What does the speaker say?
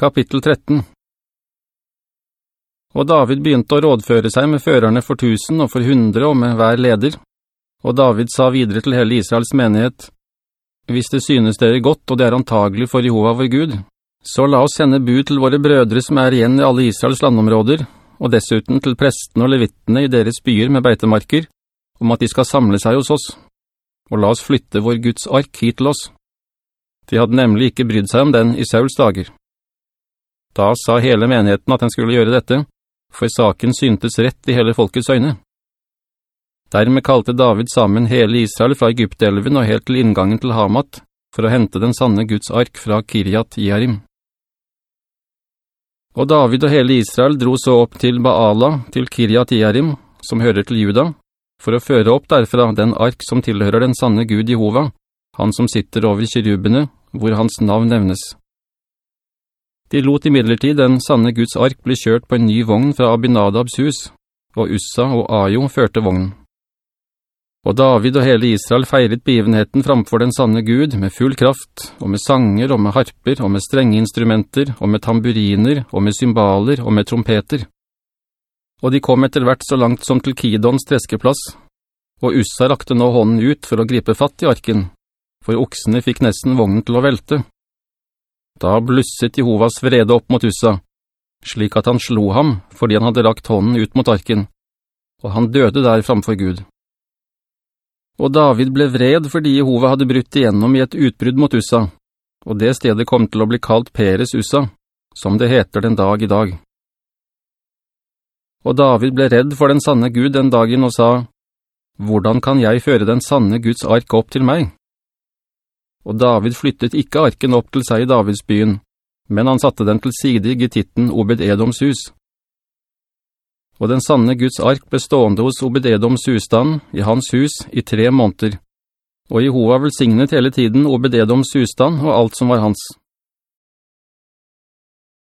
Kapittel 13 Og David begynte å rådføre seg med førerne for tusen og for hundre og med hver leder. Og David sa videre til hele Israels menighet, «Hvis det synes dere godt, og det er antagelig for Jehova vår Gud, så la oss sende bud til våre brødre som er igjen i alle Israels landområder, og dessuten til prestene og levittene i deres byer med beitemarker, om at de skal samle seg hos oss. Og la oss flytte vår Guds ark hit til oss. De hadde nemlig ikke brydd seg om den i Sauls dager. Da sa hele menigheten at han skulle gjøre dette, for saken syntes rett i hele folkets øyne. Dermed kalte David sammen hele Israel fra Egyptelven og helt til inngangen til Hamat, for å hente den sanne Guds ark fra Kiryat Jearim. Og David og hele Israel dro så opp til Baala, til Kiryat Jearim, som hører til Juda, for å føre opp derfra den ark som tilhører den sanne Gud Jehova, han som sitter over kirubene, hvor hans navn nevnes. De lot i midlertid den sanne Guds ark bli kjørt på en ny vogn fra Abinadabs hus, og Ussa og Ajo førte vognen. Og David og hele Israel feiret begivenheten framfor den sanne Gud med full kraft, og med sanger, og med harper, og med strenge instrumenter, og med tamburiner, og med symbaler, og med trompeter. Og de kom etter hvert så langt som til Kidons treskeplass, og Ussa rakte nå hånden ut for å gripe fatt i arken, for oksene fikk nesten vognen til å velte. Da blusset Jehovas vrede opp mot Ussa, slik at han slo ham fordi han hadde lagt hånden ut mot arken, og han døde der framfor Gud. Og David ble vred fordi Jehova hadde brutt igjennom i et utbrudd mot Ussa, og det stedet kom til å bli kalt Peres Ussa, som det heter den dag i dag. Og David ble redd for den sanne Gud den dagen og sa, «Hvordan kan jeg føre den sanne Guds ark opp til meg?» Og David flyttet ikke arken opp til seg i Davidsbyen, men han satte den til side i getitten Obed-Edoms hus. Og den sanne Guds ark ble stående hos Obed-Edoms husstand, i hans hus, i tre måneder. Og Jehova velsignet hele tiden Obed-Edoms husstand og alt som var hans.